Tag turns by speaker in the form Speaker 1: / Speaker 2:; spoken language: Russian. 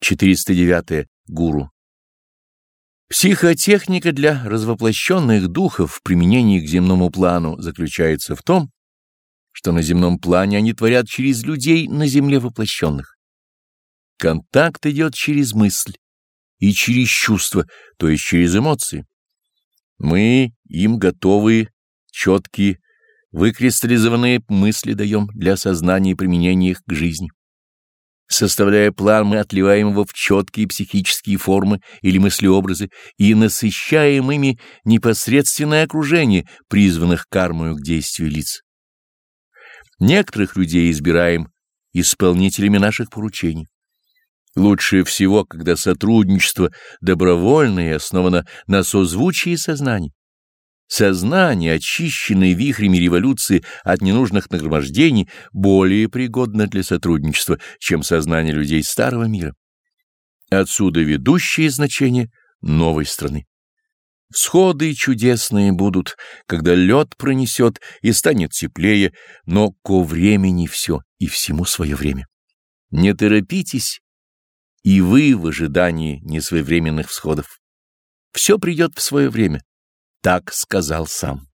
Speaker 1: 409. Гуру. Психотехника для развоплощенных духов в применении к земному плану заключается в том, что на земном плане они творят через людей на земле воплощенных. Контакт идет через мысль и через чувства, то есть через эмоции. Мы им готовые, четкие, выкристаллизованные мысли даем для осознания и применения их к жизни. Составляя план, мы отливаем его в четкие психические формы или мыслеобразы и насыщаем ими непосредственное окружение призванных кармою к действию лиц. Некоторых людей избираем исполнителями наших поручений. Лучше всего, когда сотрудничество добровольное и основано на созвучии сознаний. Сознание, очищенное вихрями революции от ненужных нагромождений, более пригодно для сотрудничества, чем сознание людей старого мира. Отсюда ведущее значение новой страны. Всходы чудесные будут, когда лед пронесет и станет теплее, но ко времени все и всему свое время. Не торопитесь, и вы в ожидании несвоевременных всходов. Все придет в свое время так сказал сам.